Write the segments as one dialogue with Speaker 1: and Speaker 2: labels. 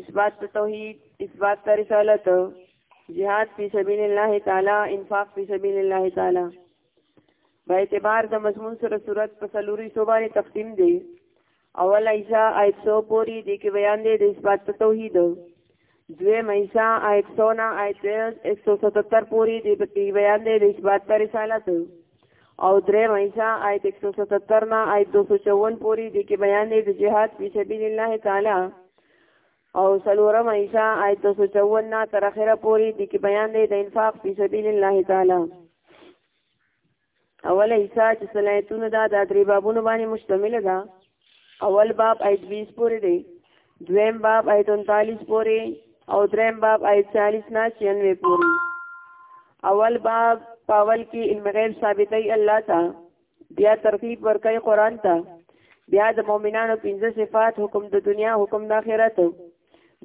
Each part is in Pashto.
Speaker 1: اثبات توحید اثبات رسالت جهاد فی سبیل الله تعالی انفاق فی سبیل الله تعالی په اعتبار د مضمون سره صورت په سلوري صوبانه تقسیم دی اول ایسا آیت سو پوری دی کې بیان دی د اثبات توحید دوی مېسا آیت سو نه آیت 177 پوری دی په بیان دی د اثبات رسالت او درې مېشا آیت 177 نه آیت 254 پوری دي کې بیان دی د جهاد په سبیل الله تعالی او سلورم عیشا آیت 254 نه تر اخره پوری دي کې بیان دی د انفاق په سبیل الله تعالی اول عیسا چې صلاحیتونه دا د درې بابونو باندې مشتمل ده اول باب آیت 20 پورې دی دویم باب آیت 39 پورې او دریم باب آیت 40 نه 96 پورې اول باب پاول کې علم غیب ثابتې الله تا بیا ترغیب ورکړي قران ته بیا د مؤمنانو پنځه صفات حکم د دنیا حکم د آخرت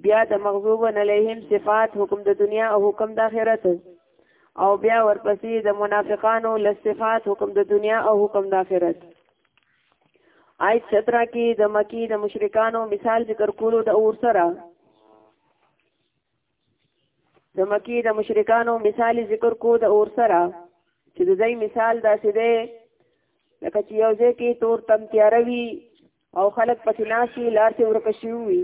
Speaker 1: بیا د مغضوب علیهم صفات حکم د دنیا او حکم د آخرت او بیا ورپسې د منافقانو لصفات حکم د دنیا او حکم د آخرت آیت 17 کې د مکی د مشرکانو مثال ذکر کولو د اور سره د مکی د مشرکانو مثال ذکر کو د اور سره چې د ځای مثال داسې دی لکه چې یو ځای کې تور تم تیاره وي او خلک پسې ناست وي لار کې ورکه شوي وي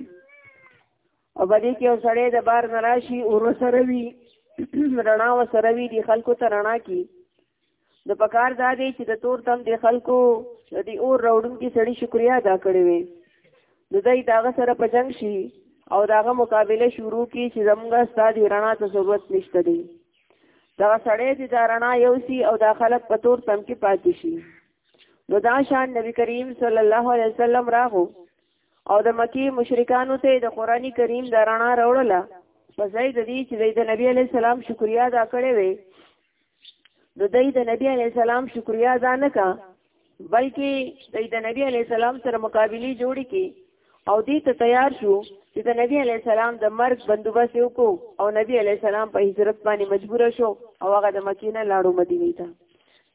Speaker 1: او په دې کې یو سړی د بار نه راشي اور سره وي رڼا ورسره وي دې خلکو ته رڼا کړي د پکار دا دی چې د تور تم د خلکو د دې اور راوړونکي سړي شکریا ادا کړې وي نو دوی داغه سره په جنگ شي او داغه مقابله شروع کی چې زمونږه ستاسو رڼا ته ضرورت نشته دی دا سړی چې دا رڼا یو سی او دا خلک په تور تم کې پاتې شي نو دا شان نبی کریم صلی الله علیه وسلم راغو او د مکی مشرکانو ته د قران کریم د رڼا راوړله په ځای د دې چې د نبی علی السلام شکریا ادا کړې وي نو دای د نبی علی السلام شکریا ادا نه کا بلکې دای د نبی علی السلام سره مقابله جوړی کی او دې ته تیار شو چې د نبی علی السلام د مرګ بندوبست وکړو او نبی علی السلام په هجرت باندې مجبور شو او هغه د مکینه لاړو مدینه ته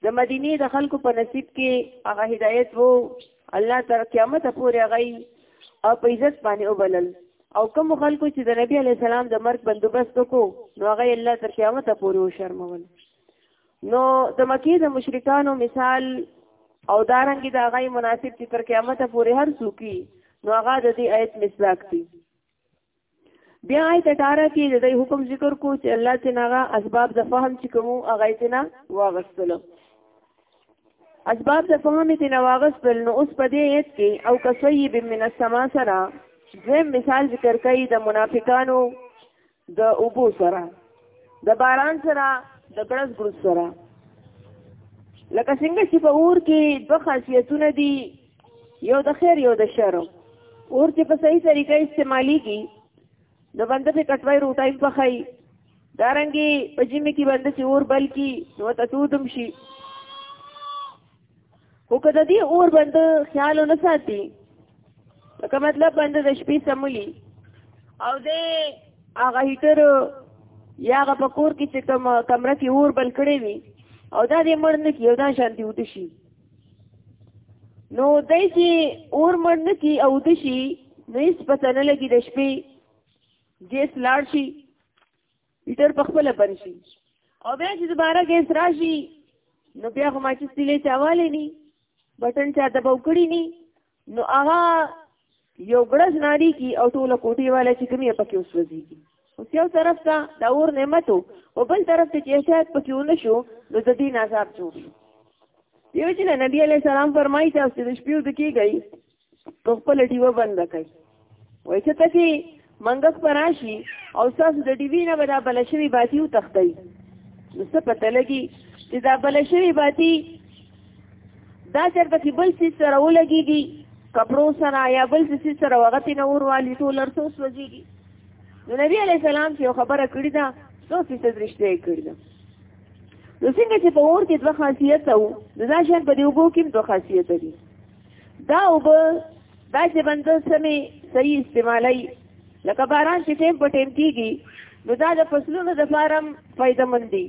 Speaker 1: د مدینه د خلکو په نصیب کې هغه هدایت وو الله تر قیامت پورې غي او په عزت باندې وبلل او کوم خلکو چې د نبی علی السلام د مرګ بندوبست وکړو نو هغه الله تر قیامت پورې وشرمول نو د مکی د مشرکانو مثال او دارنګ د هغه مناسب چې تر قیامت پورې هر څوکي نو هغه د دې آیت مصداق دي بیا آیت 18 کې د دې حکم ذکر کو چې الله تعالی هغه اسباب د فهم چې کوم هغه تینا واغستل اسباب د فهم تینا واغستل نو اوس په دې ایت کې او کسیب من السما سرا زم مثال ذکر کوي د منافقانو د اوبو سرا د باران سرا د ګړز ګړز سرا لکه څنګه چې په اور کې دوه خاصیتونه دي یو د خیر یو د شر اور چې په صحیح طریقه استعمالیږي نو بنده په کټوي روټایم په خای دارنګي په جمی کې بنده چې اور بل کی نو ته تودم شي خو کله دې اور بنده خیال نه ساتي لکه مطلب بنده د شپې سمولي او دې هغه هیټر یا هغه په کور کې چې کوم کمره کې اور بل کړی وي او دا دې مړ نه کیو دا شانتي وته شي نو دای چې اور مړ نه کی او د شي نو هیڅ پته نه لګي د شپې ګیس لاړ شي هیټر په خپل بند شي او بیا چې دوباره ګیس راشي نو بیا خو ما چې سیلې چاواله ني بټن چا دباو کړی ني نو هغه یو ګړز ناری کی او ټوله کوټی والا چې کومې پکې وسوځي اوس یو طرف ته د اور نعمتو او بل طرف ته چې احتیاط پکې ونه شو نو د دین عذاب جوړ شو دیو چې نبی علی سلام فرمایي چې د شپې د کیږي په خپل ډیوه بند کړئ وای چې تاسو منګس پراشي او تاسو د ډي وی نه به دا بل شوی باتی او تختی نو څه پته لګي چې دا بل شوی باتی دا چرته کې بل څه سره ولګيږي کپرو سره یا بل څه سره وغتی نه ور والی ټول ارسو سوځيږي نو نبی علی سلام چې خبره کړې ده څو فیصد رښتیا یې کړې ده نو څنګه چې په اور کې دوه خاصیت وو نو دا شان په دې وګو کې دوه خاصیت دي دا وګ دا چې بنده سمې صحیح استعمالوي لکه باران چې ټیم په ټیم کېږي نو دا د فصلونو د فارم فایده مند دي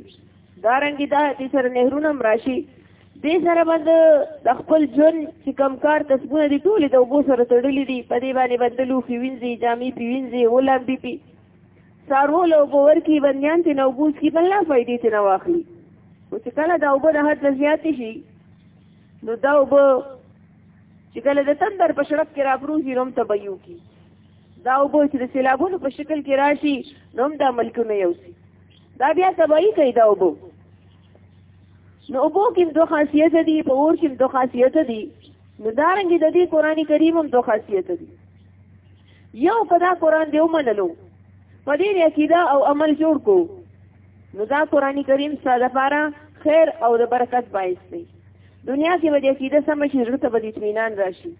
Speaker 1: دا رنګي دا چې سره نهرونه هم راشي دې سره باندې د خپل جون چې کم کار تسبونه دي ټول د وبو سره تړلې دي په دې باندې بدلو کې وینځي جامې پی وینځي ولام بي پی سارو له باور کې بنیان ته نو بوس کې بل نه فائدې ته نه واخلي او چې کله دا وبو د حد زیات شي نو دا وبو چې کله د تندر په شرط کې راپروزي نوم ته بيو کی دا وبو چې د سیلابونو په شکل کې راشي نوم دا ملکونه یوسي دا بیا سبایي کوي دا وبو نو وبو کې دوه خاصیت دي په اور کې دوه خاصیت دي نو دا رنګ د دې قرآني کریم هم دوه خاصیت دي یو په دا قرآن دی ومنلو په دې عقیده او عمل جوړ کو نو دا قرآني کریم ساده لپاره خیر او د برکت باعث دی دنیا کې به دې عقیده سم شي زړه ته به دې اطمینان راشي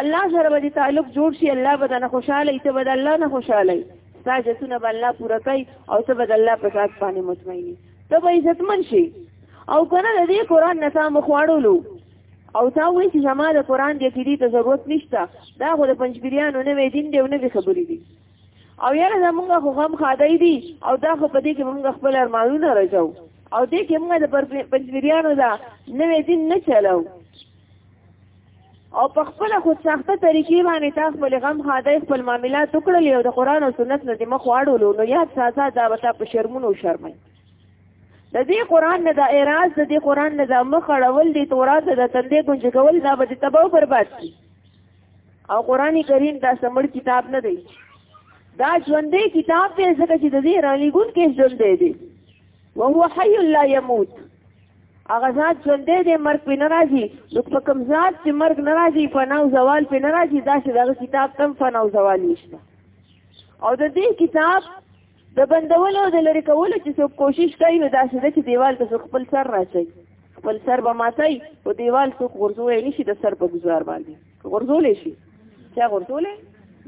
Speaker 1: الله سره به دې تعلق جوړ شي الله به دنه خوشاله ای ته به الله نه خوشاله ای ستا جسونه به الله پوره کوي او ته به الله په ذات باندې مطمئن ته به عزتمن شي او کنه د دې قران نه سم خواړولو او تا وې چې زما د قران دې کې دې ته ضرورت نشته دا خو د پنځبریانو نه وې دین دی او نه خبرې دي او یاره زمونږ خو غم خادای دي او دا خو په دې کې مونږ خپل ارمانونه رچو او دې کې مونږ د پنځویریانو دا نوې دین نه چلو او په خپل خو سخته طریقې باندې تا خپل غم خادای خپل معاملات وکړل او د قران او سنت نه دې مخ واړولو نو یاد سازا دا وتا په شرمونو شرمای د دې قران نه د اعتراض د دې قران نه د مخ اړول دي تورات د تندې ګنجګول دا به تباہ برباد کی او قران کریم دا سمړ کتاب نه دی دا ژوندې کتاب دی ځکه چې د دې رانی ګون کې ژوندې دی او هو حي لا يموت هغه ذات ژوندې دی مرګ په ناراضي نو په کوم ذات چې مرګ ناراضي فنا او زوال په ناراضي دا چې دا کتاب تم فنا او زوال نشته او د دې کتاب د بندولو او د لرې کولو چې څوک کوشش کوي نو داسې ده چې دیوال ته څوک خپل سر راچوي خپل سر به ماتای او دیوال څوک غورځولی نه شي د سر په ګزار باندې غورځولی شي چا غورځولی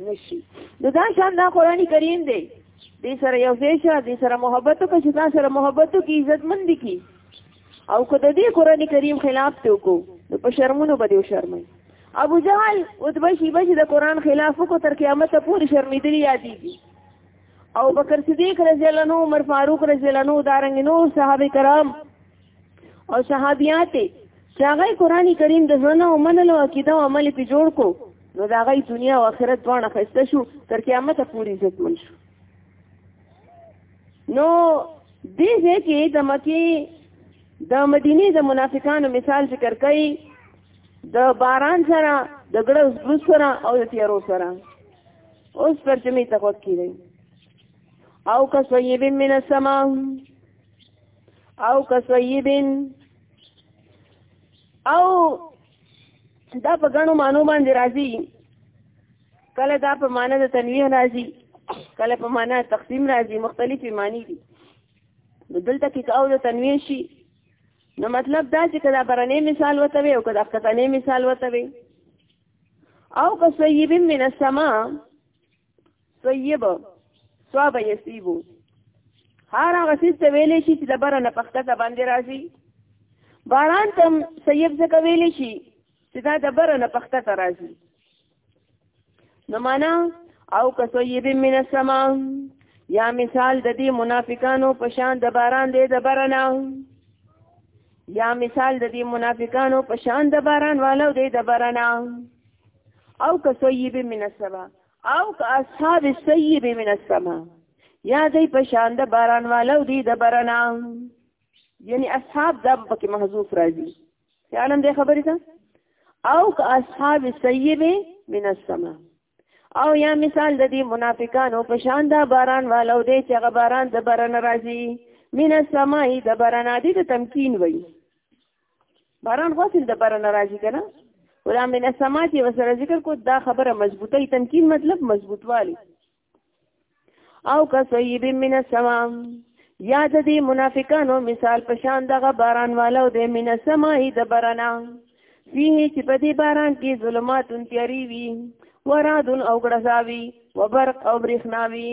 Speaker 1: نه شي نو دا شان دا قرآن کریم دی دې سره یو ځای شه دې سره محبت وکړه چې ځان سره محبت وکړي عزتمند کړي او که د دې قرآن کریم خلاف ته وکړو نو په شرمونو به دې وشرموي ابو جهل عتبه شیبه چې د قرآن خلاف وکړو تر قیامته پورې شرمېدلي یادېږي او بکر صدیق رضی الله عنه عمر فاروق رضی الله عنه دارنګ نو صحابه کرام او صحابيات چې هغه قرآني کریم د ځنه او منلو عقیده او عمل په جوړ کو نو دا غي دنیا او آخرت دواړه خسته شو تر قیامت پورې عزت من شو نو دې ځکه د مکی د مدینه د منافقانو مثال ذکر کړي د باران سره د ګړو سره او د تیارو سره اوس ترجمه ته غوږ کیږئ او کسویب من السما او کسویب او دا په غنو مانو باندې راځي کله دا په معنا د تنویه راځي کله په معنا تقسیم راځي مختلفې معنی دي نو دلته کې او د تنویه شي نو مطلب دا چې کله برنې مثال وته وي او کله کتنې مثال وته وي او که صیب من السما صیب صواب یسیبو هر هغه څه ته ویلې شي چې د بره نه پخته ته باندې راځي باران تم صیب څه ویلې شي چې دا د بره نه پخته ته راځي نو معنا او که صیب من السما یا مثال د دې منافقانو په شان د باران دی د بره نه یا مثال د دې منافقانو په شان د باران والو دی د باران او کسیب من السما او که اصحاب السیب من السما یا دی په شان د باران والو دی د باران یعنی اصحاب د پکې محذوف راځي خیالم دې خبرې ده او که اصحاب السیب من السما او یا مثال د دې منافقانو په شان دا باران والو دی چې هغه باران د برن راځي من السماء د برن عادي د تمکین وای باران غوښتل د برن راځي کنه ولا من السماء چې وسره ذکر کو دا خبره مضبوطه تمکین مطلب مضبوطوالی او که صیب من السما یا د دې منافقانو مثال په شان دغه باران والو د من السما د برنا فيه چې په دې باران کې ظلمات تیاری وي وراد او غړزاوي وبرق او برخناوي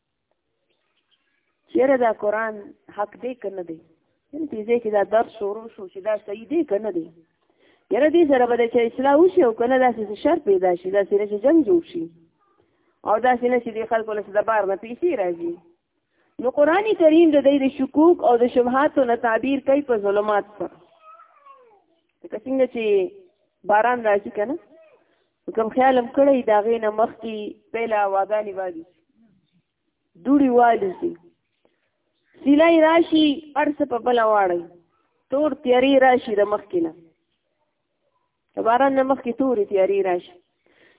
Speaker 1: چیرې دا قران حق دی کنه دی یعنی دې ځای کې دا درس شروع شو چې دا صحیح دی که نه دی یاره دې سره به د چا اصلاح وشي او که نه داسې څه شر پیدا شي داسې نه چې جنګ جوړ شي او داسې نه چې دې خلکو له څه د بار نه پیسې راځي نو قرآن کریم د دوی د شکوک او د شبهاتو نه تعبیر کوي په ظلمات سره لکه څنګه چې باران راځي که نه کوم خیال هم کړی دا غې نه مخکې پهلا واګانی والی دوړي والی سي سیلای راشي ارس په بل واړی تور تیاری راشي د مخکې نه باران نه مخکې تورې تیاری راشي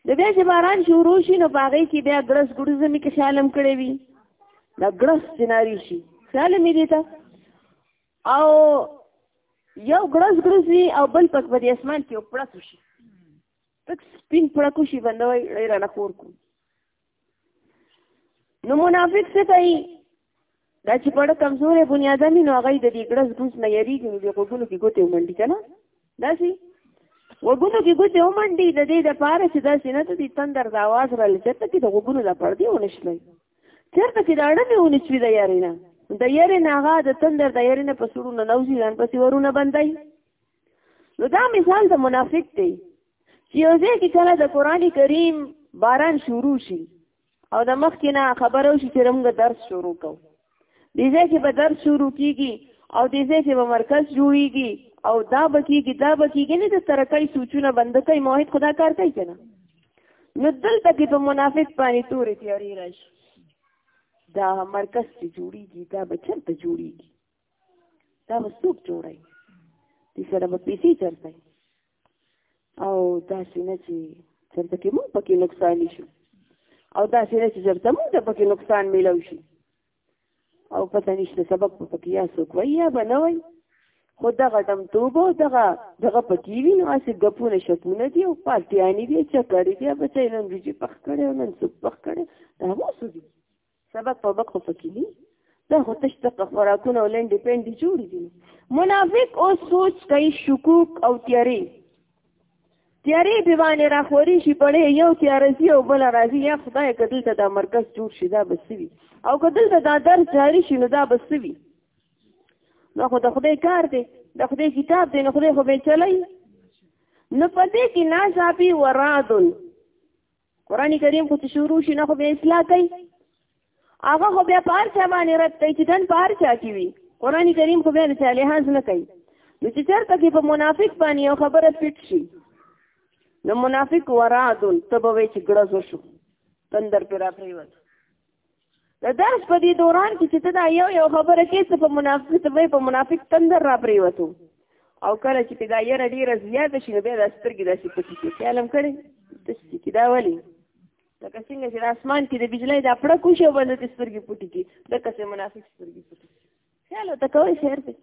Speaker 1: د بیا چې باران شروع شي نو په هغې کې بیا ګړس ګړس زمې کې خیال هم کړی وي دا ګړس جناري شي خیال مې دی ته او یو ګړز ګړز وي او بل پک په دې اسمان کې پړک شي تک سپین پړک شي بندوي ډیر نه خور کو نو منافق څه کوي دا چې پړک کمزورې بنیادمي نو هغه د دې ګړز ګړز نه یریږي نو دې کوګونو کې ګوتې ومنډي کنه دا شي وګونو کې ګوتې ومنډي د دې د پاره چې دا سینه ته دې تندر د आवाज را لچته کې د وګونو د پړدي ونشلای چېرته چې دا اړمې ونشوي د یارې نه د یارې نه هغه د تندر د یارې نه په سړو نه نوځي ځان پسې ورونه بندای نو دا مثال د منافق دی چې یو ځای کې کله د قرآن کریم باران شروع شي او د مخکې نه خبره وشي چې موږ درس شروع کوو دې ځای کې به درس شروع کیږي او دې ځای کې به مرکز جوړیږي او دا بکیږي دا بکیږي نه د ترکای سوچونه بند کوي موحد خدا کار کوي کنه نو دلته کې په منافق باندې تورې تیاری راشي دا مرکز چې جوړیږي دا به چرته جوړیږي دا به څوک جوړوي دې سره به پیسې چرته او داسې نه چې چرته کې موږ پکې نقصان شو او داسې نه چې چرته موږ ته پکې نقصان میلاو شي او پته نشته سبق په پکیا سو کوي یا بنوي خو دغه دم توبه دغه دغه پکې وی نو اسې غپونه شپونه دی او پارتیانی دی چې کړی دی به چې نن بيجي پخ کړي او نن څوک پخ کړي دا مو سو دی سبق په بق پکې دی دا هو تشتق خوراکونه ولندې پندې جوړې دي منافق او سوچ کوي شکوک او تیاری تیارې به باندې را خوري شي پړې یو تیار زی او بل راځي یا خدای کدل ته دا مرکز جوړ شي دا بسوي او کدل ته دا درس جاری شي نو دا بسوي نو خو د خدای کار دی د خدای کتاب دی نو خدای خو به چلای نو پدې کې ناصابي ورادن قران کریم خو چې شروع شي نه خو به اصلاح کوي هغه خو بیا پار چا باندې رد کوي چې دن پار چا کی وي قران کریم خو بیا نه چاله هاز نه کوي نو چې چرته کې په منافق باندې یو خبره فټ شي نو منافق ورادون تبوي چې ګړز وشو تندر پر راپریوت د درس په دې دوران کې چې ته دا یو یو خبره کې څه په منافق څه په منافق تندر را پریوتو او کله چې دا یره ډیره زیاته شي نو بیا د سترګې داسې پټې شي خیالم کړی داسې کې دا ولې لکه څنګه چې د اسمان کې د بجلۍ دا پړه کوشي او باندې سترګې پټې کړي دکسې منافق سترګې پټې خیال ته کوي شعر دی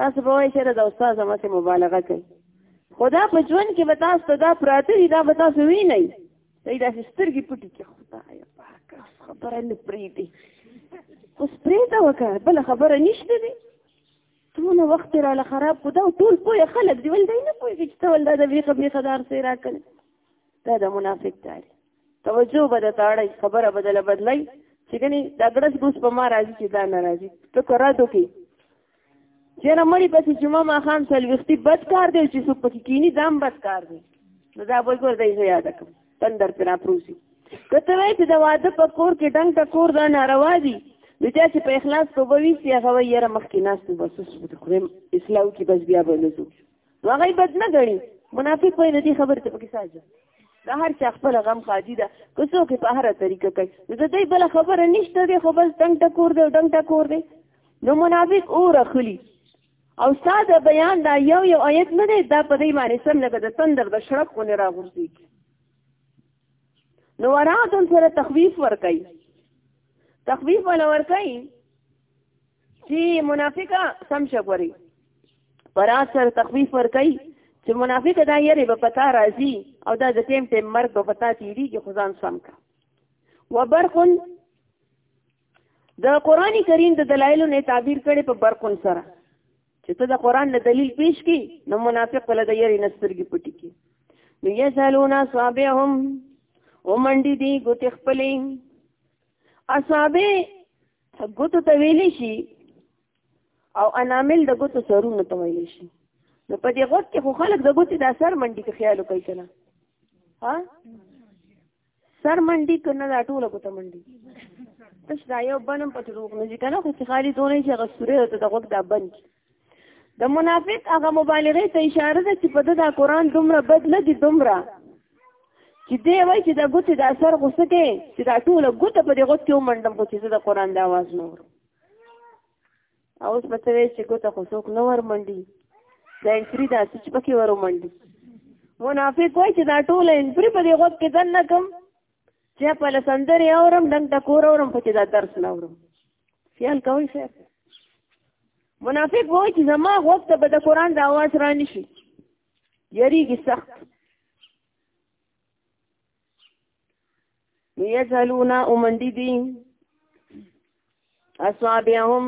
Speaker 1: تاسو به وایئ شعر د استاد همسې مبالغه کوي خو دا په ژوند کې به تاسو ته دا پراته دي دا به تاسو وینئ دی داسې سترګې پټې کړي خدایه پاکه خبره نه پرېږدي اوس پرېږده وکړه بله خبره نشته دی څومره وخت یې راله خراب کړو دا ټول پوه خلک دي ولې دی نه پوهېږي چې ته ول دا د بېخه بېخه دار سې راکړل دا د منافق تاریخ توجه به د تاړی خبره بدله بدلای چې کني دا ګړس ګوس په ما راځي چې دا ناراضي ته کرادو کې چې نه مړی پسې جمعه ما خام سلوختی بد کار دی چې څوک پکې کینی دام بد کار دی نو دا به ګور دی زه یاد کوم تندر پر اپروسی کته وای چې دا واده په کور کې ډنګ ته کور دا ناروا دی نو چې چې په اخلاص توبه وی سی هغه یې را مخکې ناس ته بس څه خو اسلام کې بس بیا به نه نو هغه بد نه غړي منافق وای نه دي خبر ته پکې ساجو دا هر چا خپل غم خادي ده که څوک په هر طریقه کوي نو د دې بل خبره نشته دی خو بس دنګ ټکور دی دنګ ټکور دی نو منافق اور اخلي او ساده بیان دا یو یو آیت نه دی دا په دې باندې سم لګه د تندر د شړق خو نه راغورځي نو وراتون سره تخویف ورکړي تخویف ولا ورکړي چې منافقه سم شګوري پر اثر تخفیف ور کوي چې منافقه دا یری به پتا راځي او دا د ټیم ټیم مرګ به پتا تیریږي خدان سم کا وبرقن د قرآنی کریم د دلایلو نه تعبیر کړي په برقن سره چې ته د قرآن له دلیل پیش کی نو منافق له د یری نسترګي پټي کی نو یسالون اصحابهم ومنډي دي ګوت خپلې اصحابې ګوتو ته ویلی شي او انامل د ګوتو سرونو ته ویلی شي نو په دې غوږ کې خو خلک د ګوتې دا سر منډي کې خیال کوي که نه ها سر منډي که نه دا ټوله ګوته منډي تش دا یو بنم پټ روغ نه ځي که نه خو چې خالي دونه چې هغه سورې ته د غوږ دا بند د منافق هغه مبالغه ته اشاره ده چې په دغه قران دومره بد نه دي دومره چې دی وای چې دا ګوتې د اثر غوسه کې چې دا ټول ګوته په دې غوت کې ومنډم خو چې د قران د आवाज نه ور او اوس په څه چې ګوته خو څوک نه ور منډي دا انتری دا چې پکې ور منډي منافق وای چې دا ټول انتری په دې غوت کې دن نه کوم چې په لسندرې اورم دنګ ته کور اورم په چې دا درس نه اورم خیال کوئ شیخ منافق وای چې زما وخت به د قران د اواز را نشي یریږي سخت یزلونا اومندی دي اصحابهم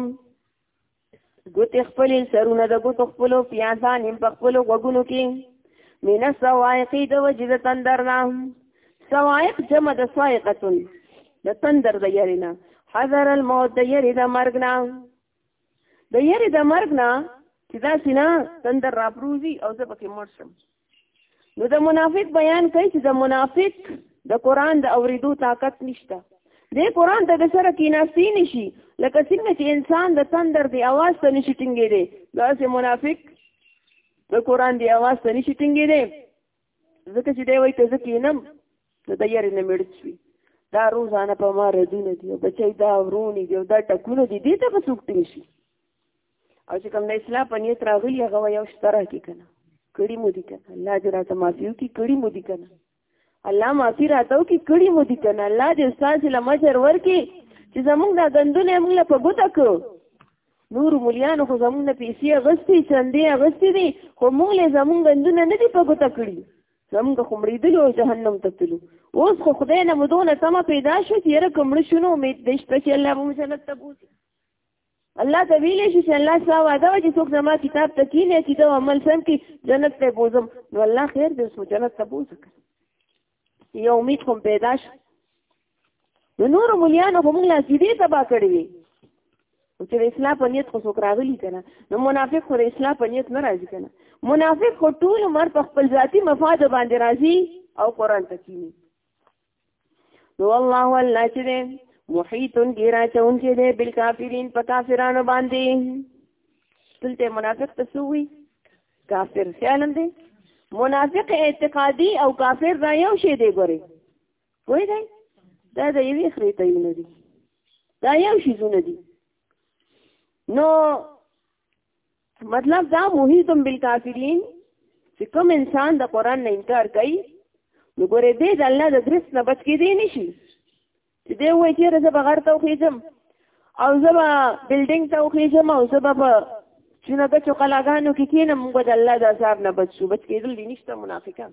Speaker 1: ګوتې خپلې سرونه د ګوتو خپلو پیازان هم په خپلو غوږونو کې من السوائقی د وجې د تندر نه سوائق جمع د سوائقتون د تندر د یری نه حذر الموت د یری د مرګ نه د یری د مرګ نه چې دا سینا تندر راپروزی او زه پکې مړ شم نو د منافق بیان کوي چې د منافق د قران د اوریدو طاقت نشته د قران ته د سره کیناسي نشي لکه څنګه چې انسان د تندر دی आवाज ته نشي ټینګې دی دا سه منافق د قران دی आवाज ته نشي ټینګې دی ځکه چې دی وایي ته ځکه نم نو د یاري نه مړ شي دا روزانه په ما ردونه دي بچي دا ورونی دی دا ټکونه دي دې ته څوک ټینګ شي او چې کوم د اصلاح په نیت راغلی هغه یو شتره کې کنه کړي مو دي کنه الله دې راته معافي وکړي کړي مو دي کنه الله معافي راته وکړي کړي مو دي کنه الله دې استاد له مجر ورکي چې زمونږ د غندونه موږ له په ګوته کو نور مليان خو زمونږ نه پیسې غستې چندې غستې دي خو موږ له زمونږ غندونه نه دي په ګوته کړی زمونږ خو مړېدلو جهنم ته تلو اوس خو خدای نه مدونه سم پیدا شو چې یره کومړ شنو امید دې شته چې الله مو جنت ته بوځي الله ته ویلې شي چې الله ستا وعده وه چې څوک زما کتاب ته کینې چې دا عمل سم کړي جنت ته بوزم نو الله خیر دې اوس جنت ته بوزه یو امید هم پیدا شي نو نور مليانو هم لا سیدې تبا کړې وي چې د اسلام په نیت خو څوک راغلي کنه نو منافق خو د اسلام په نیت نه راځي کنه منافق خو ټول مر په خپل ذاتی مفاد باندې راځي او قران ته کینی نو الله الله چې دی محیطن ګیرا چون کې دی بل کافرین په کافرانو باندې دلته منافق تسوي کافر خیالم دی منافق اعتقادي او کافر را یو شی دی ګوري وای دی دا د یوې خرې ته یو نه دی دا یو شی زونه دی نو مطلب دا محیطم بالکافرین چې کوم انسان د قران نه انکار کوي نو ګوره دې د الله د درس نه بچ کېدی نشي چې دې وایي چې زه بغیر ته وخېږم او زه به بلډینګ ته وخېږم او زه به په چونه بچو قلاګانو کې کېنم موږ د الله د عذاب نه بچو بچ کېدل دي نشته منافقان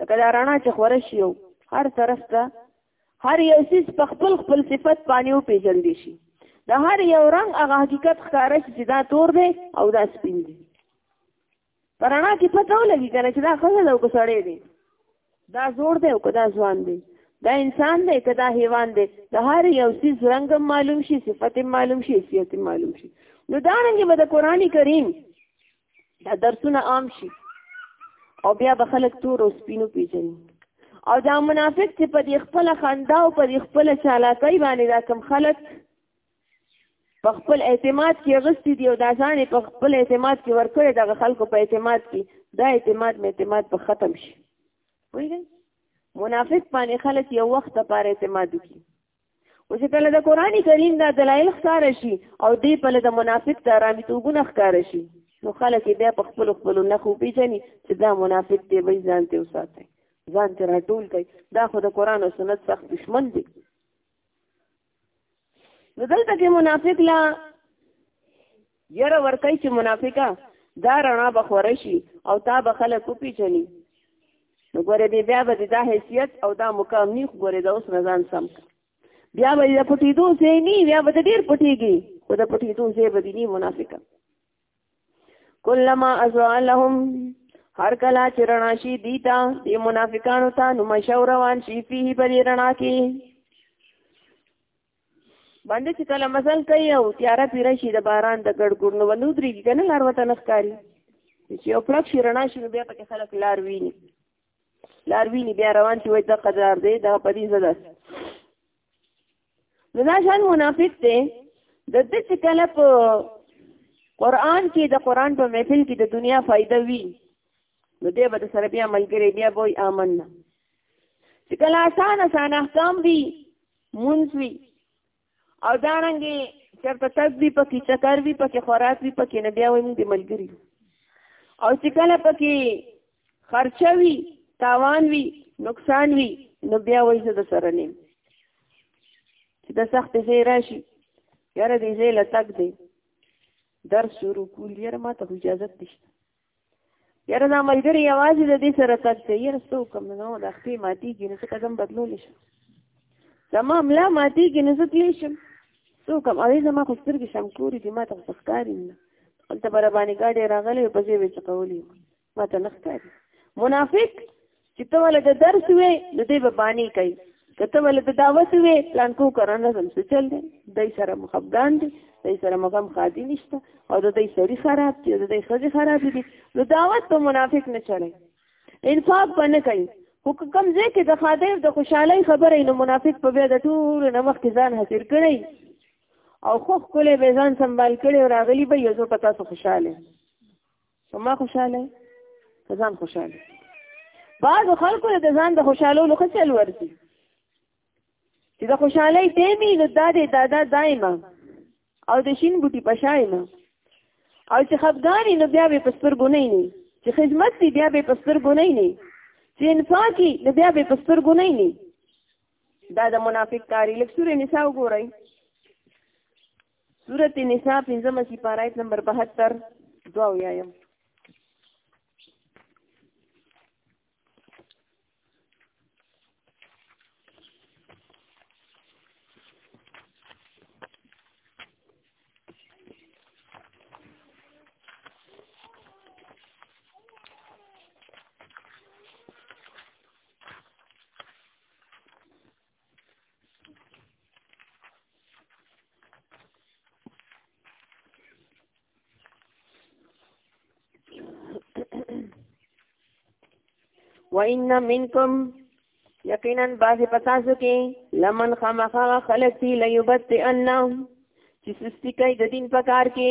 Speaker 1: لکه دا رڼا چې خوره شي او هر طرف ته هر یو سیس په خپل خپل صفت باندې او پیژندې شي د هر یو رنګ هغه حقیقت ښکاره شي چې دا تور دی او دا سپین دی په رڼا کې پته ولګي که نه چې دا ښځه ده او که سړی دی دا زوړ دی او که دا ځوان دی دا انسان دی که دا حیوان دی د هر یو سیز رنګ معلوم شي صفت معلوم شي حیثیت معلوم شي نو دا رنګ به د قرآن کریم دا درسونه عام شي او بیا به خلک تور او سپینو پیژني او دا منافق چې په دې خپل خندا او په دې خپل چالاکۍ باندې دا کم خلک په خپل اعتماد کې غستی دی او دا ځان په خپل اعتماد کې ورکړي دغه خلکو په اعتماد کې دا اعتماد مې اعتماد په ختم شي وایي منافق باندې خلک یو وخت لپاره اعتماد وکړي او چې کله د قران کریم دا دلایل ښکار شي او دی په لده منافق د رامي توګونه ښکار شي نو خلک بیا په خپل خپل نه خو پیژني چې دا منافق دی وای ځان ته وساتي ځان ته راټول کوي دا خو د قران او سنت سخت دشمن دی نو دلته کې منافق لا یره ورکای چې منافقه دا رڼا به خوره شي او تا به خلک وپیژني نو ګوره دی بیا به دا حیثیت او دا مقام نی ګوره دا اوس نزان سم بیا به دا پټیدو ځای نی بیا به ډیر پټیږي خو دا پټیدو ځای به دی نی منافقه کلما ازوا لهم هر کلا چې رڼا شي دی تا دی منافقانو ته نو مشور روان شي فيه بری رڼا کې باندې چې کله مزل کوي او تیاره پیره شي د باران د ګړګړ نو باندې ودرېږي که نه لار ورته نه ښکاري چې یو کلک شي رڼا شي نو بیا پکې خلک لار ویني لار ویني بیا روان شي وایي دغه لار دی دغه په دې زه داسې نو دا شان منافق دی د ده چې کله په قرآن کې د قرآن په محفل کې د دنیا فایده وي نو دی به د سره بیا ملګری بیا به وایي آمنا چې کله اسان اسان احکام وي مونږ وی او دا رنګي چرته تک وی پکې چکر وی پکې خوراک وی پکې نه بیا وای موږ ملګری او چې کله پکې خرچه وی تاوان وی نقصان وی نو بیا وای زه د سره نیم چې د سخت زی راشي یاره دې زی لتک دی درس شروع کول یاره ما ته اجازه نشته یاره دا ملګری یوازې د دې سره تګ کوي یاره څه وکړم نو د ښې ماتېږي نو څه قدم بدلولی شم زما ملا ماتېږي نو زه تللی شم څه وکړم او زما خو سترګې شمکورې دي ما ته خو څه ښکاري نه هلته به راباندې ګاډی راغلی په زه یې چقولی ما ته نه ښکاري منافق چې ته ولې د درس وې نو دې به باندې کوي کته ولې د دعوت وې پلان کو کرانه سم څه چل دی دای سره مخبدان دي دای سره مغم خادي نشته او د دې سړي خراب دي د دې خځې خراب دي نو دعوت په منافق نه چلای انفاق باندې کوي خو کوم ځای کې د خادم د خوشحالۍ خبرې نو منافق په بیا د ټول نه مخ کې ځان حاضر کړي او خو خپل به ځان سنبال کړي او راغلي به یو ځو پتا سو خوشاله په ما خوشاله په ځان خوشاله بعضو خلکو د ځان د خوشحالو لخوا چل ورځي چې د خوشحالۍ تیمي نو دا دی دادا دایمه او د شین بوټي په شایمه او چې خفګانې نو بیا به په سترګو نه نه چې خدمت دی بیا به په سترګو نه نه چې انفاقي نو بیا به په سترګو نه نه دا د منافق کاری لکسور نساء وګورئ سورت نساء پنځمه سپاره آیت نمبر 72 دوا ویایم وان منکم یقینا باز پتاسو کې لمن خامخا خلق تی لیبت ان چې سستی کوي د دین په کار کې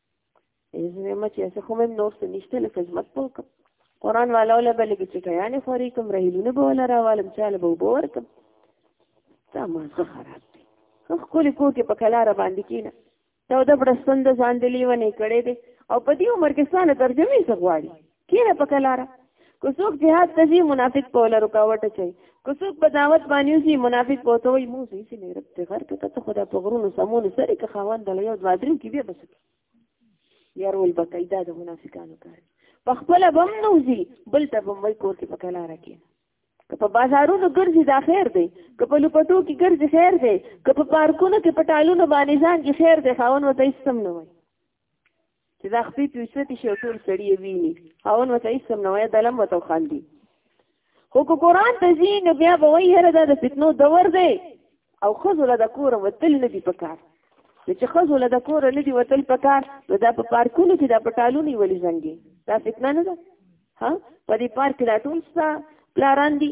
Speaker 1: زه ما چې څه خو مې نور څه نشته لکه خدمت په کوم قرآن والا ولا بلې کې چټیانې خوري کوم رهیلونه به ولا راوالم چاله به وبو ورکم دا ما څه خراب دی خو ښکلې کور کې په کلاره باندې کېنه توده بړستن د ځان د لیونې کړې دی او په دې عمر کې څانه ترجمې څه غواړي کینه پکلاره کو څوک جهاد ته ځي منافق په ولا رکاوټ چي کو څوک په دعوت باندې ځي منافق په توي مو سي سي نه رب ته غر ته ته خدا په غرونو سمون سره که خوان دل یو دوا درو کې بیا بس یار ول بقایدا د منافقانو کار په خپل بم نوځي بل ته بم وای کور کې پکلا راکې که په بازارونو ګرځي دا خیر دی که په لوپټو کې ګرځي خیر دی که په پارکونو کې پټالونو باندې ځان کې خیر دی خاون وته سم نه وای چې دا خپې پیوسوتې شي او ټول سړي یې ویني خاون ورته هېڅ هم نه وایي دلم ورته وخاندي خو که قرآن ته ځي نو بیا به وایي هره دا د فتنو دور دی او ښځو له د کوره وتل نه دي په کار نو چې ښځو له د کوره نه دي وتل په کار نو دا په پارکونو کې دا په ټالونو ولې زنګي دا فتنه نه ده ها په دې پارک کې دا ټول ستا پلاران دي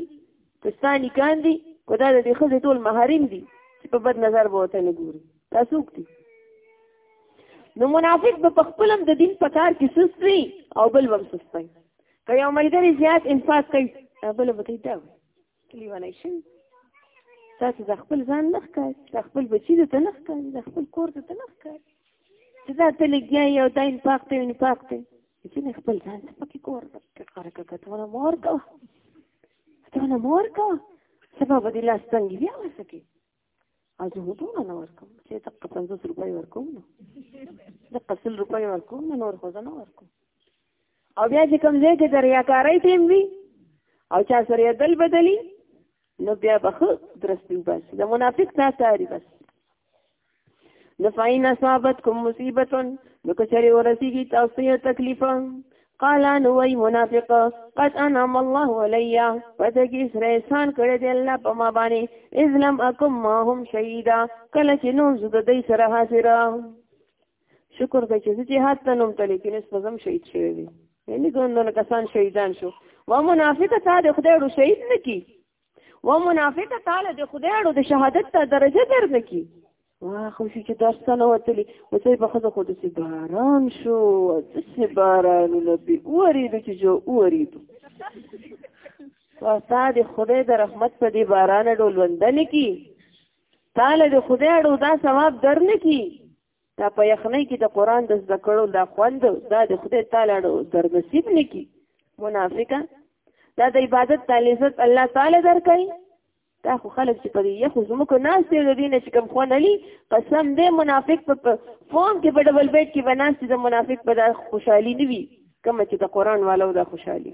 Speaker 1: که ستا نکان دي که دا د دې ښځې ټول محارم دي چې په بد نظر به ورته نه ګوري دا څوک دي نو منافق به په خپل هم د دین په کار کې سست وي او بل به هم سست وي که یو ملګری زیات انفاق کوي بل به کوي دا وي لیونی شوي تاسو د خپل ځان نه ښکاري د خپل بچي ته نه ښکاري د خپل کور ته نه ښکاري چې دا ته لګیا یې او دا انفاق دی انفاق دی چې خپل ځان ته پکې کور ته کار کوي ته مور کوه ستانه مو ورکوه سبا به دې لاس تنګ وي هغه څه کې او زه خو ټوله نه ورکوم چې دقه پنځوس روپۍ ورکوم نو دقه سل روپۍ ورکوم نو نور خو زه نه ورکوم او بیا چې کوم ځای کې د ریاکارۍ ټیم وي او چا سره یې دل بدلي نو بیا به ښه درستي وباسي د منافق دا تاري بس نفعین اصابتکم مصیبتن نو کچری ورسیږي تاسو یو تکلیف قال ان وای منافق قد انعم الله علیا پدګی سره احسان کړی دی الله په ما باندې اذ لم اکم ما هم شهیدا کله چې نو زده دای سره حاضر شکر دې چې چې حد ته نوم تلې کې نس پزم شهید شوی دی یعنی ګوندونه کسان شهیدان شو و منافق ته د خدای ورو شهید نکی و منافق تعالی د خدایړو د شهادت ته درجه درنکي وا خو چې درس نه وتلی نو ته په خزه خو د سي باران شو د سي باران نه بي اوري د چې جو اوري دو استاد خدای د رحمت په دې باران ډول وندل کی تعالی د خدای ډو دا ثواب درنکي دا په یخنۍ کې د قران د زده کړو دا خوند دا د خدای تعالی در نصیب نکي منافقه دا د عبادت د لذت الله تعالی درکې دا خو خلک چې په دې یخو زمکو ناس دی لري نه چې کوم خو نه لي قسم دې منافق په فون کې په ډبل بیت کې بناس دي منافق په خوشحالي نه وي کوم چې د قران والو دا خوشحالي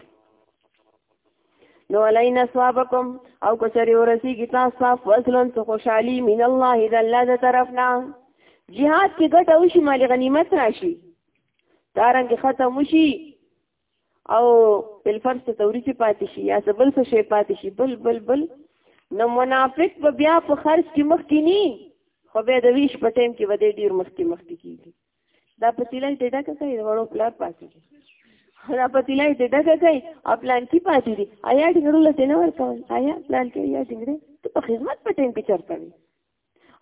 Speaker 1: نو علین اسوابکم او کچری ورسی کی تاسو ته فضلن تو خوشحالی من الله اذا الله ذ طرفنا jihad کې ګټ او شی مال غنیمت راشي دارنګ ختم شي او بل فرض توری چې پاتې شي یا بل څه شي پاتې شي بل بل بل نو منافق به بیا په خرج کې مخ کې ني خو به د ویش په ټیم کې بده ډیر مخ کې مخ کې کیږي دا پتیله دې ډکه کوي د وړو پلار پاتې دي دا پتیله دې ډکه کوي او پلان کې پاتې دي آیا ډنګړو لته نه ورکول آیا پلان کې یا ډنګړې ته په خدمت په ټیم کې چرته وي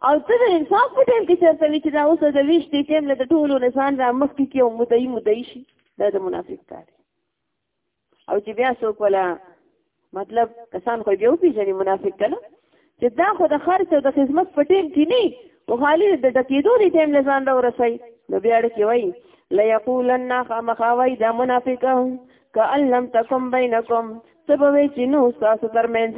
Speaker 1: او ته د انصاف په ټیم کې چرته وي چې دا اوس د ویش دې ټیم له ټولو نسان را مخکې کې او مدعي مدعي شي دا د منافق کار او چې بیا څوک ولا مطلب کسان خو بیا وپیژني منافق کله چې دا خو د خرڅ او د خدمت په ټیم کې نه او خالي د ډکیدو دی ټیم له ځان راو رسي نو بیا ډکی وای لا یقولن خامخوي دا منافقه کأن لم تکم بینکم سبوي چې نو تاسو ترمنځ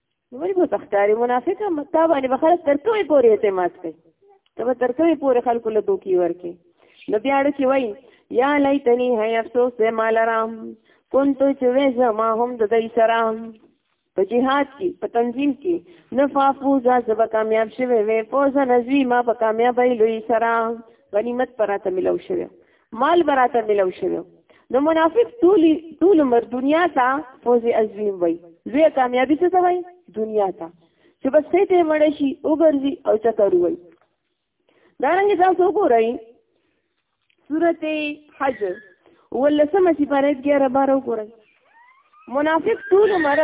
Speaker 1: ولی به تختاری منافقه متا باندې به خلک تر کومې پورې اعتماد کوي ته به تر کومې پورې خلکو له دوکي ورکې نو بیا اړه کې وایي یا لیتنی هی افسوس دی ما لرم کنتو چې وې زما هم د دوی سره په جهاد کې په تنظیم کې نه فافوزا زه به کامیاب شوی وې فوزا نزوی ما په کامیابۍ لوی سره غنیمت پراته ملو شوی مال براته ملو شوی نو منافق ټول ټول مر دنیا ته فوز عظیم وای لوی کامیابی څه وای دنیا ته چې بس ته ته مړ شي او ګرځي او چکر وای دا رنګ تاسو وګورئ سورته حج ولسمه سپارت 11 12 وګورئ منافق ټول مر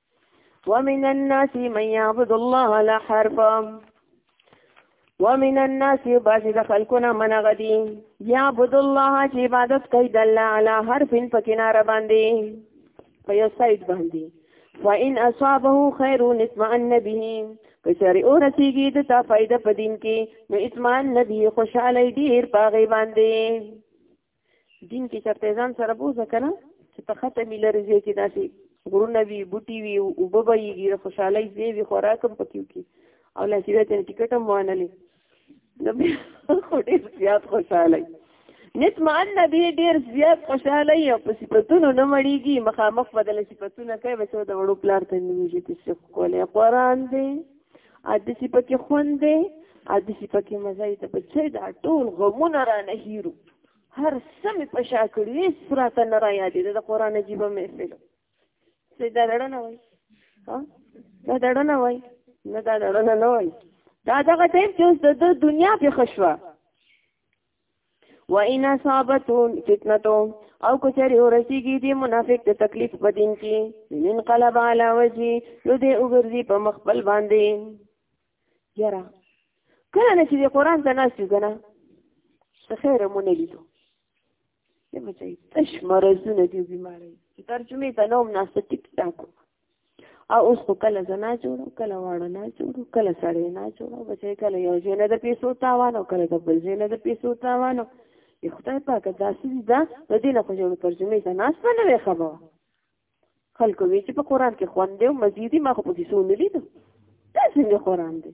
Speaker 1: ومن الناس من يعبد الله على حرف ومن الناس بعض د خلقنا من غدي يعبد الله چې عبادت کوي د الله على حرف په کناره باندې په یو سایت باندې فإن أصابه خير اطمئن به کچاري او رسیږي د تا فائدہ په دین کې نو اطمئن نبی خوشاله ډیر پاغي باندې دین کې چرته ځان سره بوزه کنه چې په خطه مې لري ځای کې داسې غرونه وي بوټي وي اوبه به یې د خوشحالۍ ځای وي خوراک هم پکې وکړي او له سیده ته ټیکټ هم وانلې نو بیا خو ډېر زیات خوشحاله نطمئن به ډېر زیات خوشحاله او په صفتونو نه مړېږي مخامخ بدله صفتونه کوي بچو د وړو پلار ته نیږي چې څه ښکلی قرآن دی د چې پکې خوند دی د چې پکې مزه یې ته په څه دا ټول غمونه را نه هیرو هر څه مې په شا کړي هېڅ راته نه را یادېده د قرآن عجیبه محفل څه دا دړه نه وایي دا دړه نه وایي نه دا دړه نه وایي دا دغه ټایم چې اوس د دنیا پېښه شوه و ان اصابتون فتنتو او کچری ورسیږي دی منافق ته تکلیف په دین کې من قلب علی وجهی نو دې وګرځي په مخبل باندې یرا کله نه چې قرآن ته ناس یو کنه څه خیر مونږ نه لیدو یمه چې تش مرزونه دی بیماری ترجمه ته نوم ناس ټیک ټاکو او اوس خو کله زه نه جوړو کله واړه نه جوړو کله سړی نه جوړو بچې کله یو ځای نه د پیسو تاوان او کله د بل ځای نه د پیسو تاوان ای خدای پاک داسې دي دا د دې نه خو جوړو ترجمه ته ناس نه لري خبره خلکو وی چې په قران کې خوان دی او مزيدي ما خو په کیسو نه لیدم دا څنګه قران دی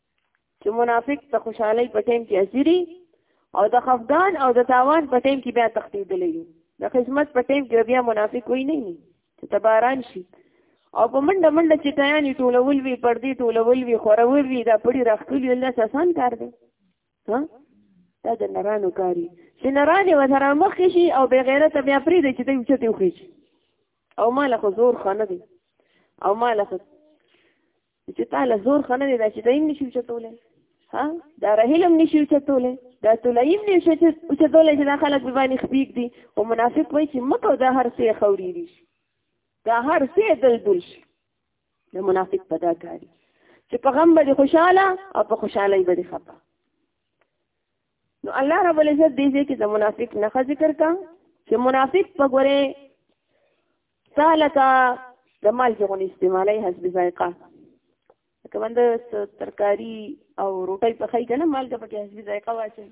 Speaker 1: چې منافق د خوشحالي په ټیم کې اسيري او د خفقان او د تاوان په ټیم کې بیا تختیدلې د خدمت په ټیم کې بیا منافق وي نه ني چې تباران شي او په منډه منډه چې تیانی ټولول وی پردي ټولول وی خورول وی دا پړي راخلی الله سسان کار دی ها دا د نرانو کاری چې نرانه وسره مخ شي او به غیرت بیا پری دی چې دوی چته وخی او مال خو زور خانه دی او مال خو چې تعالی زور خنه دی چې دایم نشي چتولې ها دا رحلم نشي چتولې دا تلایم نشي چتولې چې دا خلک به باندې خپیک دي او منافق وایي چې مکه دا هر څه خوري دي دا هر څه دلدل شي د منافق پدا کوي چې په غم باندې خوشاله او په خوشاله باندې خپه نو الله رب العزت دې چې د منافق نه ذکر کا چې منافق په ګوره سالک د مالګې غونې استعمالي حسب ذایقه که باندې ترکاری او روټۍ په خای کنه مالګه پکې حسب ذایقه واچي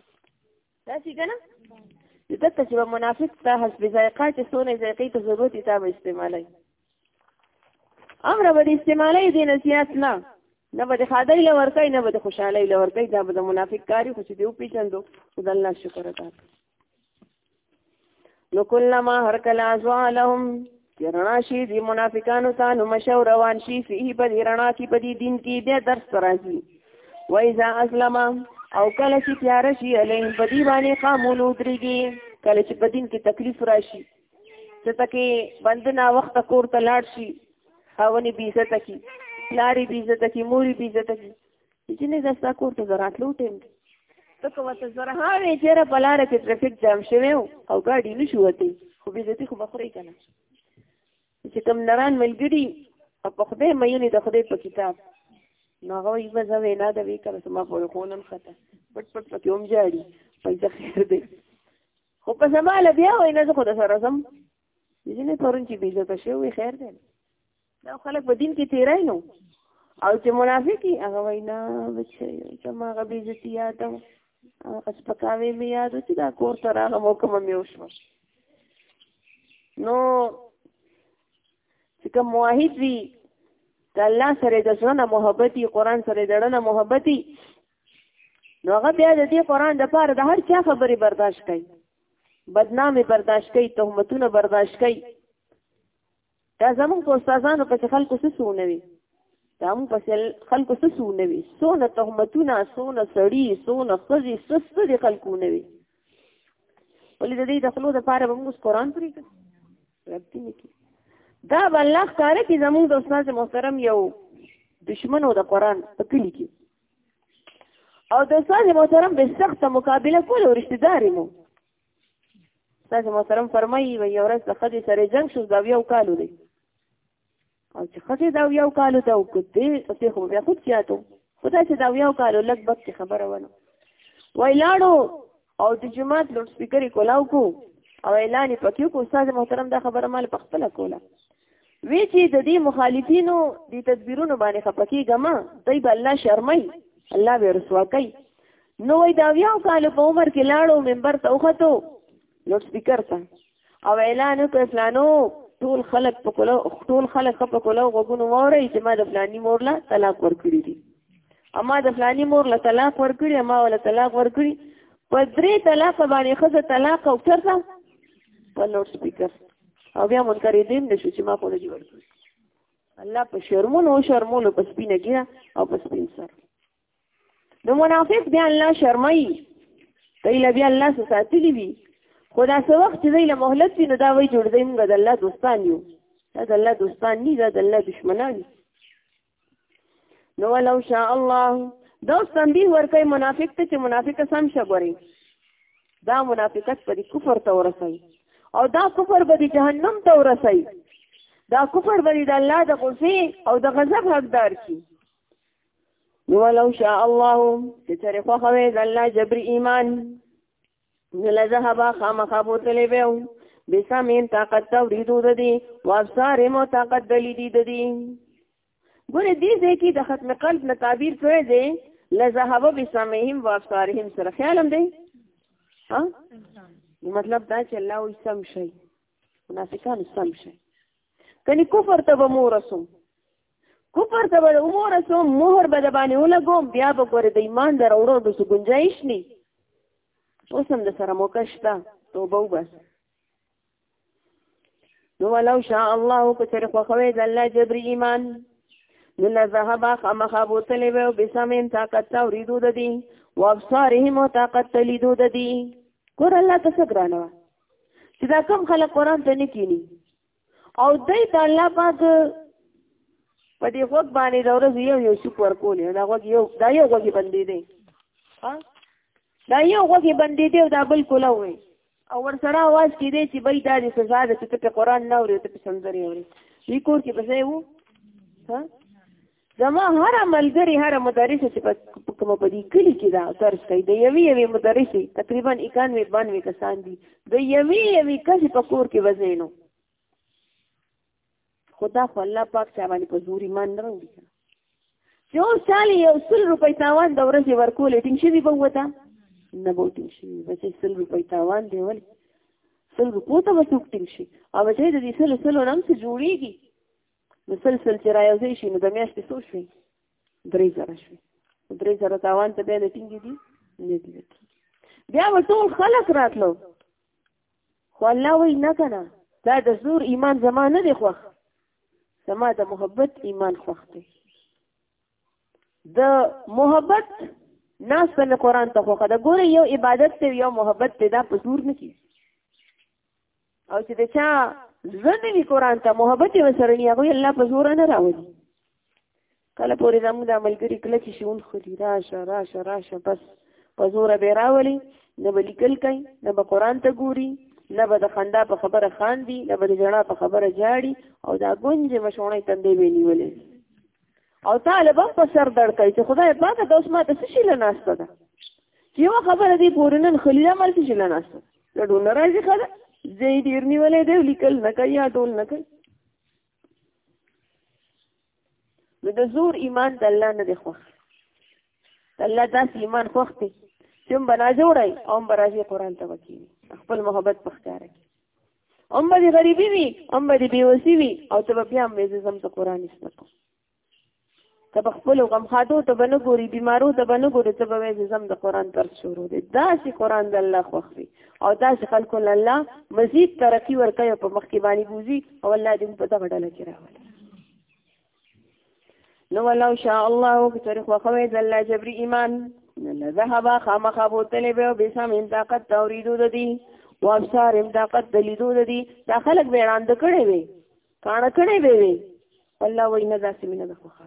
Speaker 1: دا څه کنه دته چې منافق ته حسب ذایقه چې سونه ذایقه ته ضرورت ته استعمالي امر به استعمالي دي نصيحت نه نه به خادای له ورکای نه به خوشاله له ورکای دا به منافق کاری خو چې دی پیژندو خدای الله شکر ادا نو کلما هر کلا زوالهم چرنا شي دي منافقانو ته نو مشو روان شي فيه په دې رڼا کې په دې دین کې بیا درس راځي وایذا اسلم او کله چې تیار شي عليه په دې باندې قامولو دريږي کله چې په دین کې تکلیف راشي چې تکي بندنا وخت کور ته لاړ شي هاوني بي عزت کی لاري بي عزت کی موري بي عزت کی چې نه زستا کور ته دراتلو ټیم ته کومه ته زره ها وی چیرې په لار کې ټریفیک جام شوی او ګاډي نشو وتی خو به دې خو بخوري کنه چې کوم نران ملګری او په خدای مې د خدای په کتاب نو هغه یې به زوی نه د وی کړ سما په خونم خطه پټ پټ پټ یوم جاړي پیسې خیر دی خو په سماله بیا وای نه زه خو د سره زم ځینې پرون چې بیزه ته شوی خیر دی دا خلک په دین کې تیرای نو او چې منافقي هغه وینا بچي چې ما غبي عزت یاد او قص پکاوي مې یاد چې دا کور تر هغه موکم مې وشو نو چې کوم موحد وي د الله سره د ژوند محبتي قران سره د ړنه محبتي نو هغه بیا د دې قران د پاره د هر چا خبري برداشت کوي بدنامي برداشت کوي تهمتونه برداشت کوي دا زموږ په استادانو په خلکو څه سونه وي دا موږ په خلکو څه سونه وي سونه تهمتونه سونه سړی سونه خزي سست دي خلکو نه وي ولې د دې د خلکو لپاره به موږ قرآن پرې ربطي نکي دا الله تعالی کې زموږ د استاد محترم یو دشمنو د قرآن په کلی کې او د استاد محترم به سخت مقابله کول او رشتہ داري مو تاسو محترم فرمایي وي یو ورځ د خځې سره جنگ شو دا یو کالو دی او چې خځې دا یو کالو ته وکړي او ته خو بیا خود کیاتو خدای چې دا یو کالو لګ بک خبره ونه وای لاړو او د جماعت لوډ سپیکر کولاو کو او اعلان پکې کو استاد محترم دا خبره مال په خپل کوله وی چې د دې مخالفینو د تدبیرونو باندې خپکیږه ما دوی به الله شرمای الله به رسوا کوي نو وای دا بیا کال په عمر کې لاړو منبر ته وختو لوډ سپیکر ته او اعلان وکړ فلانو ټول خلک په کوله ټول خلک په کوله غوګونو ووري چې ما د فلانی مور لا طلاق ورکړي دي اما د فلانی مور لا طلاق ورکړي اما ولا طلاق ورکړي په درې طلاق باندې خزه طلاق او ترته په لوډ سپیکر او بیا منکر دیم نشو چې ما په لږ ورته الله په شرمونو او شرمونو په سپینه ګیره او په سپین سر نو منافق بیا الله شرمای دی له بیا الله څخه ساتلی وي خدا سو وخت چې دی له مهلت وي نو دا وایي جوړ دی موږ د الله دوستان یو دا د الله دوستان نه دا د الله دشمنان دي نو ولو شاء الله دا تنبیه ورکوي منافق ته چې منافق سم شګوري دا منافقت په دې کفر ته ورسوي او دا کفر به د جهنم ته ورسوي دا کفر به د الله د غصې او د غضب حقدار شي ولو شاء الله چې سره خوښوي د الله جبر ایمان لذهبا خامخا بوتلې به او بسامین طاقت توریدو د دې وابصار مو طاقت دلی دي د دې ګوره دې دې کې د ختم قلب نه تعبیر کړی دی لذهبا بسامهم وابصارهم سره خیال هم دی ها مطلب دا چې الله وي سم شي منافقان سم شي کني کفر ته به مو رسوم کفر ته به عمر سو مهر به د باندې ولګوم بیا به ګورې د ایمان د راوړو د څه ګنجایش ني اوس هم د سره موقع شته توبه وباسه نو ولو شاء الله که چېرې خوښوي د الله جبري ایمان نو لذهب خامخا بوتلې وي او بسمهم طاقت ته اورېدو د دي وابصارهم او طاقت ته لیدو د دي ګور الله ته څه ګرانه وه چې دا کم خلک قرآن ته نه کینی او دای د الله پاک په دې وخت باندې د ورځې یو یو شو پر کولې دا وخت یو دا یو وخت باندې دی ها دا یو وخت باندې دی دا بل کولا وای او ور سره आवाज کې دی چې بای دا دې سزا ده چې ته قرآن نه اورې ته سندري اورې وی کور کې بسې وو ها زما هر ملګری هر مدرسه چې په کومه په دې کلی کې دا درس کوي د یوې یوې مدرسې تقریبا 91 92 کسان دي د یوې یوې کس په کور کې وزینو خدا خو الله پاک چا باندې په زوري مان نه راوړي چې اوس چالي یو سل روپۍ تاوان د ورځې ورکولې ټینګ شوي به وته نه به ټینګ شوي بچې سل روپۍ تاوان دی ولې سل روپو ته به څوک ټینګ شي او بچې د دې سلو سلو نه هم څه جوړېږي نو سل سل چې را یوځای شي نو د میاشتې څو شوي درې زره شوي درې زره تاوان ته بیا د ټینګې دي نه دي بیا به ټول خلک راتلو خو الله وایي نه که نه دا د زور ایمان زما نه دی خوښ زما د محبت ایمان خوښ دی د محبت ناس په قرآن ته خوښه ده ګوره یو عبادت دی یو محبت دی دا په زور نه کېږي او چې د چا ځنه وی قران ته محبت یې وسره نه هغه الله په زور نه راوړي کله پورې زموږ د عملګری کله چې شون خوري راشه راشه راشه بس په زور به راولي نه به لیکل کوي نه به قران ته ګوري نه به د خندا په خبره خاندي نه به د جړا په خبره جاړي او دا ګونج مشونه تندې به نیولې او طالب په سر دړ کوي چې خدای پاک د اوس ما ته څه شي لناسته ده چې یو خبره دی پورې نن خلیل عمل څه شي لناسته دا ډول ناراضي خره زه یې ډیر نیولې دی لیکل نه کوي یا ډول نه کوي نو د زور ایمان د الله نه دی خوښ د الله داسې ایمان خوښ دی چې هم به ناجوړی او هم به راځي قرآن ته وکیني خپل محبت په ښکاره کړي هم به دې غریبي وي هم به دې بېوسي وي او ته به بیا هم زه ځم ته قرآن ایسته کوم ته په خپل غم خاطو ته بنه ګوري بیمارو ته بنه ګوري ته به وې زم د قران تر شروع دي دا چې قران د الله خوخي او دا چې خلکو الله مزید ترقی ورکوي په مخ کې باندې بوزي او الله دې په دغه ډله کې راولي نو ولو شاء الله کتر خو خوي د الله جبري ایمان نه ذهب خامخ ابو طالب او بسم طاقت توریدو ددي وابصار طاقت دلیدو ددي دا خلک بیان د کړي وي کانه کړي به وي الله وای نه داسې مینه ده خوخه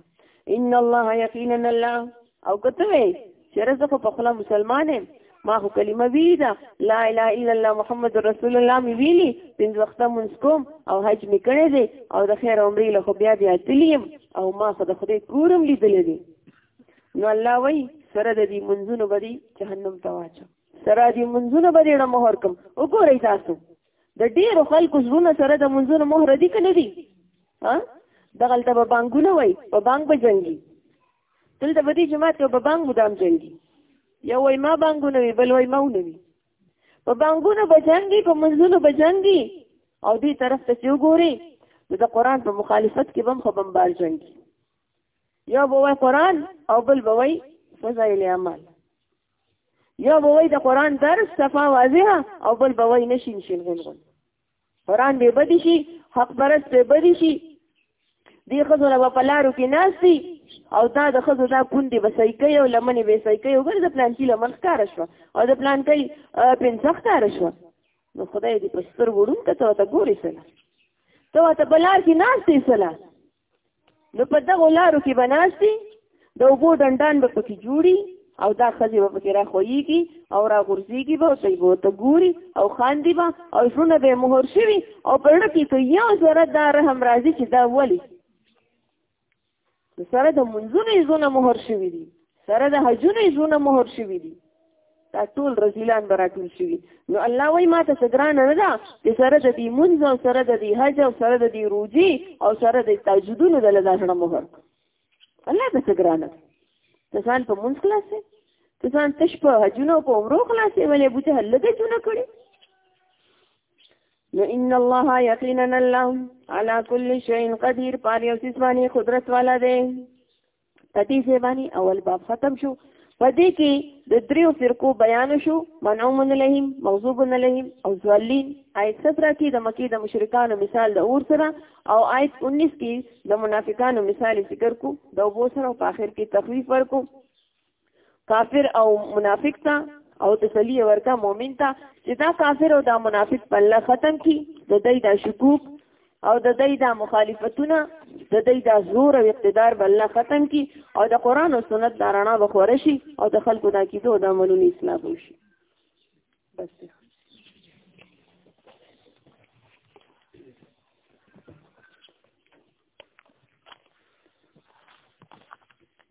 Speaker 1: ان الله یقینا الله او کته وي چې رزق په خلا مسلمان یم ما خو کلمه وی دا لا اله الا الله محمد رسول الله می ویلی پنځ وخت مونږ کوم او حج می کړی دی او د خیر عمرې له خو بیا بیا تلیم او ما خو د خدای کورم لیدل دی نو الله وای سره د دې منځونو بدی جهنم ته واچو سره دې منځونو بدی نه مهر کوم وګورئ تاسو د ډیرو خلکو زړونه سره د منځونو مهر دي کنه دي ها دغلته به بانګونه وای په بانګ به جنگي دلته به دې جماعت یو په بانګ مدام جنگي یو وای ما بانګونه وی بل وای ما ونه وی په بانګونه به جنگي په منځونو به جنگي او دې طرف ته یو ګوري د قران په مخالفت کې بم خو بمبار جنگي یو به وای قران او بل به وای فضایل اعمال یو به وای د قران درس صفه واضحه او بل به وای نشین شین غون غون قران به بدی شي حق پرست به بدی شي دی خزو له په لارو کې ناشتي او دا د خزو دا کندې به صحیح کوي او لمنې به صحیح کوي وګوره د پلان کې لمن ښکاره شوه او د پلان کې پنځه ښکاره شوه نو خدای دې په سترګو ړوند که ته ورته ګورې سله ته ورته په لار کې ناست یې سله نو په دغه لارو کې بناسي د وګو ډنډان به پکې جوړي او دا خځې به پکې را خوېږي او را غورځېږي به او دوی به ورته ګوري او خاندي به او زړونه به یې مهر شوي او په زړه کې که یو ذره دا رحم راځي چې دا ولې سره د منځونو یې زړونه مهر شوي دي سره د حجونو یې زړونه مهر شوي دي دا ټول رسولان به راټول شي نو الله وای ما ته سګران نه ده چې سره د دې مونږ او سره د دې حج او سره د دې روزي او سره د تاجدونو د لږه سره مهر الله ته سګران نه ته ځان په مونږ خلاصې ته ځان تش په حجونو په عمرو خلاصې ولې بوته لږه جونه کړې نو ان الله یقینا الله على كل شيء قدير پاره او سیسمانی قدرت والا دی په دې ځای باندې اول باب ختم شو په دې کې د دریو فرقو بیان شو منعوم لهم مغضوب لهم او ذلین آیت 17 کې د مکی د مشرکانو مثال د اور سره او آیت 19 کې د منافقانو مثال ذکر کو د وبو سره په اخر کې تخفیف ورکو کافر او منافق ته او تسلی ورکا مؤمن ته چې دا کافر او دا منافق په الله ختم کی د دې دا شکوک او د دې دا مخالفتونه د دې دا زور او اقتدار بل الله ختم کی او د قران او سنت دا رڼا بخوره شي او د خلکو دا کیدو د عملونو اصلاح وشي بس